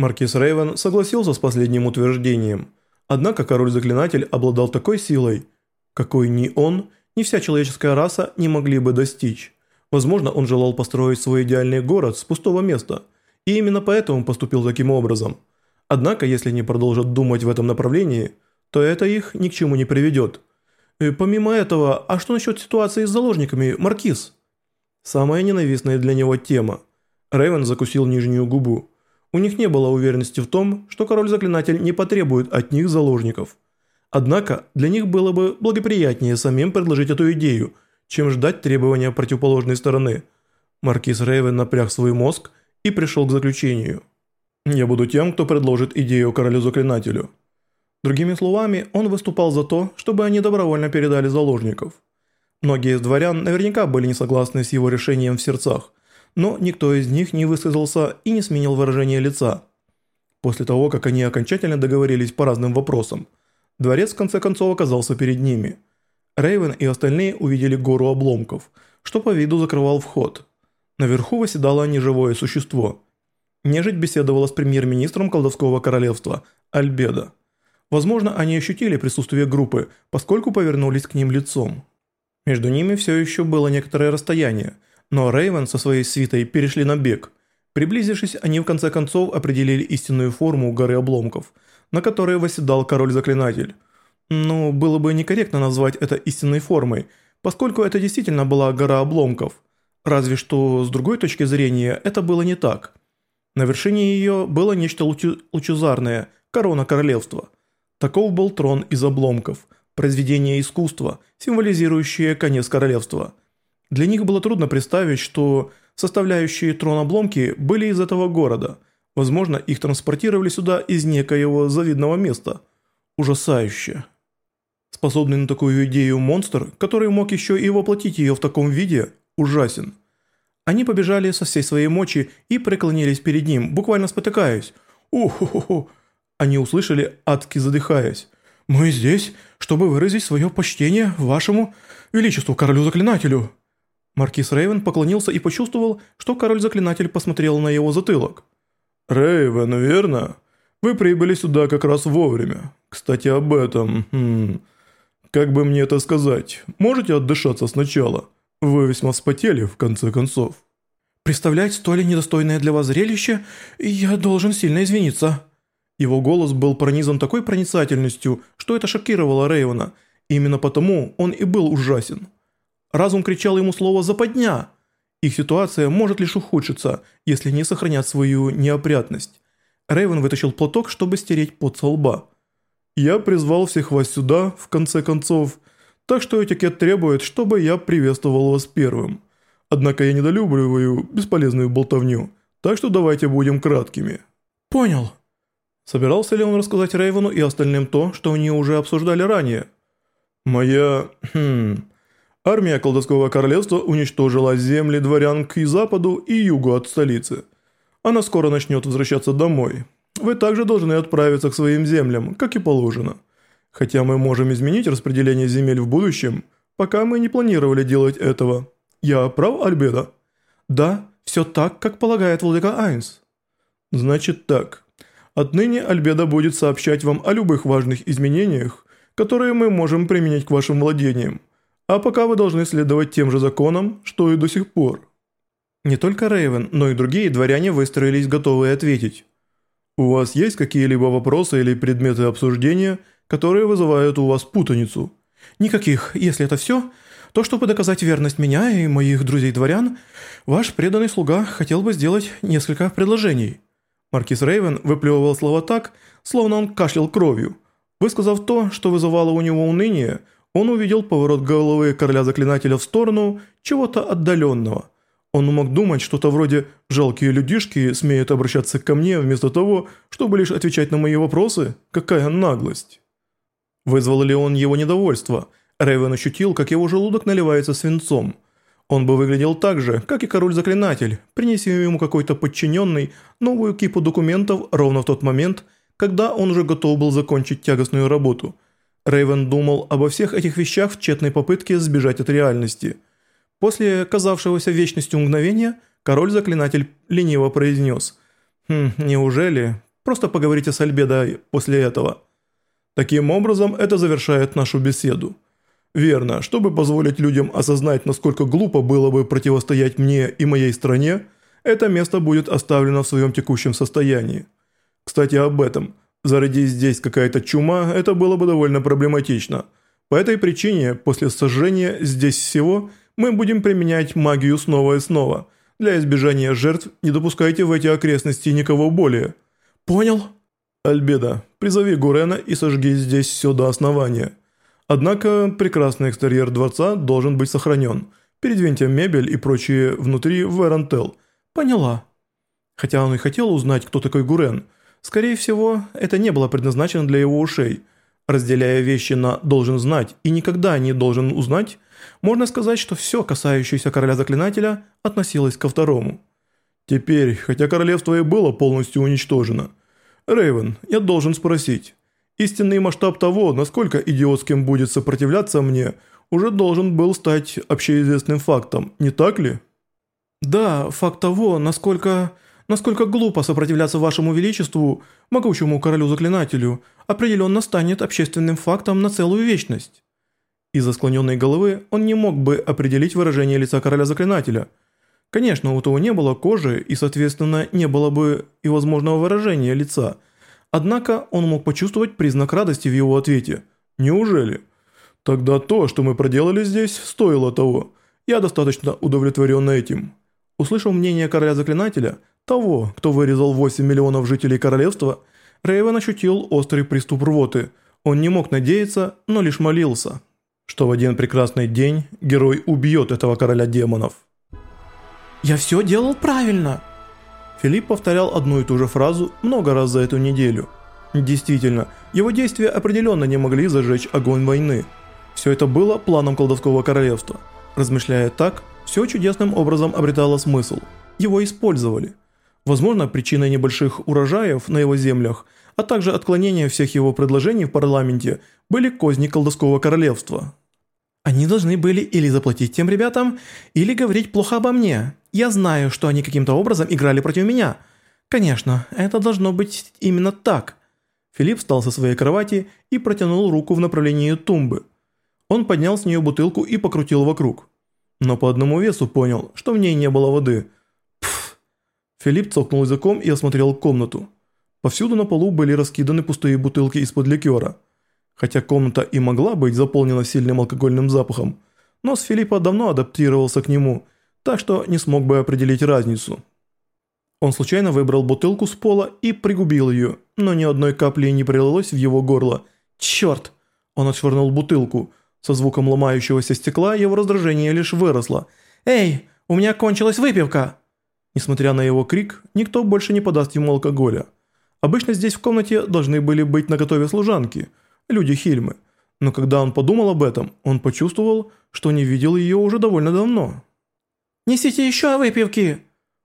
Маркиз Рейвен согласился с последним утверждением. Однако король-заклинатель обладал такой силой, какой ни он, ни вся человеческая раса не могли бы достичь. Возможно, он желал построить свой идеальный город с пустого места, и именно поэтому поступил таким образом. Однако, если они продолжат думать в этом направлении, то это их ни к чему не приведет. И помимо этого, а что насчет ситуации с заложниками, Маркиз? Самая ненавистная для него тема. Рейвен закусил нижнюю губу. У них не было уверенности в том, что король-заклинатель не потребует от них заложников. Однако для них было бы благоприятнее самим предложить эту идею, чем ждать требования противоположной стороны. Маркиз Рейвен напряг свой мозг и пришел к заключению. «Я буду тем, кто предложит идею королю-заклинателю». Другими словами, он выступал за то, чтобы они добровольно передали заложников. Многие из дворян наверняка были не согласны с его решением в сердцах, но никто из них не высказался и не сменил выражение лица. После того, как они окончательно договорились по разным вопросам, дворец в конце концов оказался перед ними. Рейвен и остальные увидели гору обломков, что по виду закрывал вход. Наверху восседало неживое существо. Нежить беседовала с премьер-министром колдовского королевства Альбеда. Возможно, они ощутили присутствие группы, поскольку повернулись к ним лицом. Между ними все еще было некоторое расстояние – но Рейвен со своей свитой перешли на бег. Приблизившись, они в конце концов определили истинную форму горы обломков, на которой восседал король-заклинатель. Ну, было бы некорректно назвать это истинной формой, поскольку это действительно была гора обломков. Разве что с другой точки зрения это было не так. На вершине ее было нечто лучу лучезарное – корона королевства. Таков был трон из обломков, произведение искусства, символизирующее конец королевства – для них было трудно представить, что составляющие трон обломки были из этого города. Возможно, их транспортировали сюда из некоего завидного места. Ужасающе. Способный на такую идею монстр, который мог еще и воплотить ее в таком виде, ужасен. Они побежали со всей своей мочи и преклонились перед ним, буквально спотыкаясь. Уху-ху-ху. Они услышали, адски задыхаясь. «Мы здесь, чтобы выразить свое почтение вашему величеству королю-заклинателю». Маркиз Рейвен поклонился и почувствовал, что король-заклинатель посмотрел на его затылок. «Рейвен, верно? Вы прибыли сюда как раз вовремя. Кстати, об этом... Хм, как бы мне это сказать? Можете отдышаться сначала? Вы весьма вспотели, в конце концов». «Представлять столь недостойное для вас зрелище, я должен сильно извиниться». Его голос был пронизан такой проницательностью, что это шокировало Рейвена. Именно потому он и был ужасен. Разум кричал ему слово «западня». Их ситуация может лишь ухудшиться, если не сохранят свою неопрятность. Рейвен вытащил платок, чтобы стереть пот со лба. «Я призвал всех вас сюда, в конце концов, так что этикет требует, чтобы я приветствовал вас первым. Однако я недолюбливаю бесполезную болтовню, так что давайте будем краткими». «Понял». Собирался ли он рассказать Рейвену и остальным то, что они уже обсуждали ранее? «Моя... хм... Армия колдовского королевства уничтожила земли дворян к и западу и югу от столицы. Она скоро начнет возвращаться домой. Вы также должны отправиться к своим землям, как и положено. Хотя мы можем изменить распределение земель в будущем, пока мы не планировали делать этого. Я прав, Альбеда? Да, все так, как полагает владыка Айнс. Значит так. Отныне Альбеда будет сообщать вам о любых важных изменениях, которые мы можем применить к вашим владениям. А пока вы должны следовать тем же законам, что и до сих пор». Не только Рейвен, но и другие дворяне выстроились готовые ответить. «У вас есть какие-либо вопросы или предметы обсуждения, которые вызывают у вас путаницу?» «Никаких. Если это все, то чтобы доказать верность меня и моих друзей-дворян, ваш преданный слуга хотел бы сделать несколько предложений». Маркиз Рейвен выплевывал слова так, словно он кашлял кровью. Высказав то, что вызывало у него уныние, он увидел поворот головы короля-заклинателя в сторону чего-то отдаленного. Он мог думать что-то вроде «жалкие людишки смеют обращаться ко мне вместо того, чтобы лишь отвечать на мои вопросы? Какая наглость!» Вызвал ли он его недовольство? Рейвен ощутил, как его желудок наливается свинцом. Он бы выглядел так же, как и король-заклинатель, принеси ему какой-то подчиненный новую кипу документов ровно в тот момент, когда он уже готов был закончить тягостную работу – Рейвен думал обо всех этих вещах в тщетной попытке сбежать от реальности. После казавшегося вечностью мгновения, король-заклинатель лениво произнес «Хм, неужели? просто поговорите с Альбедой после этого. Таким образом, это завершает нашу беседу. Верно, чтобы позволить людям осознать, насколько глупо было бы противостоять мне и моей стране, это место будет оставлено в своем текущем состоянии. Кстати, об этом. Зародись здесь какая-то чума, это было бы довольно проблематично. По этой причине, после сожжения здесь всего, мы будем применять магию снова и снова. Для избежания жертв не допускайте в эти окрестности никого более. Понял? Альбеда, призови Гурена и сожги здесь все до основания. Однако прекрасный экстерьер дворца должен быть сохранен. Передвиньте мебель и прочие внутри в Эрантел. Поняла. Хотя он и хотел узнать, кто такой Гурен – Скорее всего, это не было предназначено для его ушей. Разделяя вещи на «должен знать» и «никогда не должен узнать», можно сказать, что все, касающееся короля заклинателя, относилось ко второму. Теперь, хотя королевство и было полностью уничтожено, Рейвен, я должен спросить. Истинный масштаб того, насколько идиотским будет сопротивляться мне, уже должен был стать общеизвестным фактом, не так ли? Да, факт того, насколько... Насколько глупо сопротивляться вашему величеству, могучему королю-заклинателю, определенно станет общественным фактом на целую вечность». Из-за склоненной головы он не мог бы определить выражение лица короля-заклинателя. Конечно, у того не было кожи и, соответственно, не было бы и возможного выражения лица. Однако он мог почувствовать признак радости в его ответе. «Неужели?» «Тогда то, что мы проделали здесь, стоило того. Я достаточно удовлетворен этим». Услышав мнение короля-заклинателя – того, кто вырезал 8 миллионов жителей королевства, Рейвен ощутил острый приступ рвоты. Он не мог надеяться, но лишь молился, что в один прекрасный день герой убьет этого короля демонов. «Я все делал правильно!» Филипп повторял одну и ту же фразу много раз за эту неделю. Действительно, его действия определенно не могли зажечь огонь войны. Все это было планом колдовского королевства. Размышляя так, все чудесным образом обретало смысл. Его использовали. Возможно, причиной небольших урожаев на его землях, а также отклонения всех его предложений в парламенте были козни колдовского королевства. Они должны были или заплатить тем ребятам, или говорить плохо обо мне. Я знаю, что они каким-то образом играли против меня. Конечно, это должно быть именно так. Филипп встал со своей кровати и протянул руку в направлении тумбы. Он поднял с нее бутылку и покрутил вокруг. Но по одному весу понял, что в ней не было воды – Филипп цокнул языком и осмотрел комнату. Повсюду на полу были раскиданы пустые бутылки из-под ликера. Хотя комната и могла быть заполнена сильным алкогольным запахом, нос Филиппа давно адаптировался к нему, так что не смог бы определить разницу. Он случайно выбрал бутылку с пола и пригубил ее, но ни одной капли не пролилось в его горло. «Черт!» Он отшвырнул бутылку. Со звуком ломающегося стекла его раздражение лишь выросло. «Эй, у меня кончилась выпивка!» Несмотря на его крик, никто больше не подаст ему алкоголя. Обычно здесь в комнате должны были быть наготове служанки, люди Хильмы. Но когда он подумал об этом, он почувствовал, что не видел ее уже довольно давно. «Несите еще выпивки!»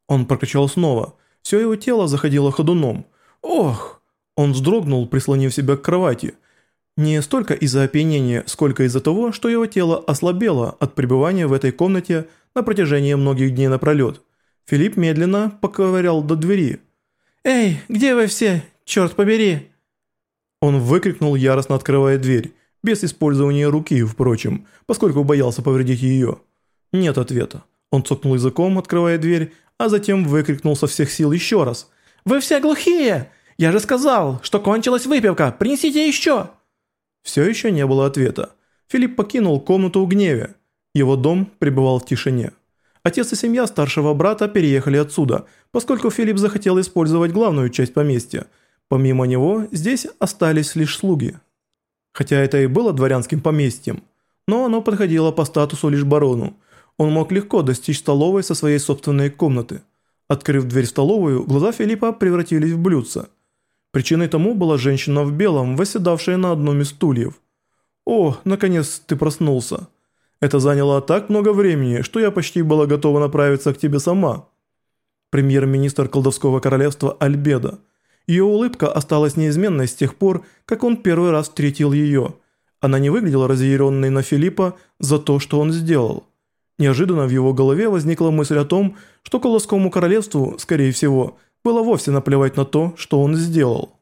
Он прокричал снова. Все его тело заходило ходуном. «Ох!» Он вздрогнул, прислонив себя к кровати. Не столько из-за опьянения, сколько из-за того, что его тело ослабело от пребывания в этой комнате на протяжении многих дней напролет. Филипп медленно поковырял до двери. «Эй, где вы все? Черт побери!» Он выкрикнул, яростно открывая дверь, без использования руки, впрочем, поскольку боялся повредить ее. Нет ответа. Он цокнул языком, открывая дверь, а затем выкрикнул со всех сил еще раз. «Вы все глухие! Я же сказал, что кончилась выпивка! Принесите еще!» Все еще не было ответа. Филипп покинул комнату в гневе. Его дом пребывал в тишине. Отец и семья старшего брата переехали отсюда, поскольку Филипп захотел использовать главную часть поместья. Помимо него, здесь остались лишь слуги. Хотя это и было дворянским поместьем, но оно подходило по статусу лишь барону. Он мог легко достичь столовой со своей собственной комнаты. Открыв дверь в столовую, глаза Филиппа превратились в блюдца. Причиной тому была женщина в белом, восседавшая на одном из стульев. «О, наконец ты проснулся!» Это заняло так много времени, что я почти была готова направиться к тебе сама. Премьер-министр колдовского королевства Альбеда. Ее улыбка осталась неизменной с тех пор, как он первый раз встретил ее. Она не выглядела разъяренной на Филиппа за то, что он сделал. Неожиданно в его голове возникла мысль о том, что колдовскому королевству, скорее всего, было вовсе наплевать на то, что он сделал.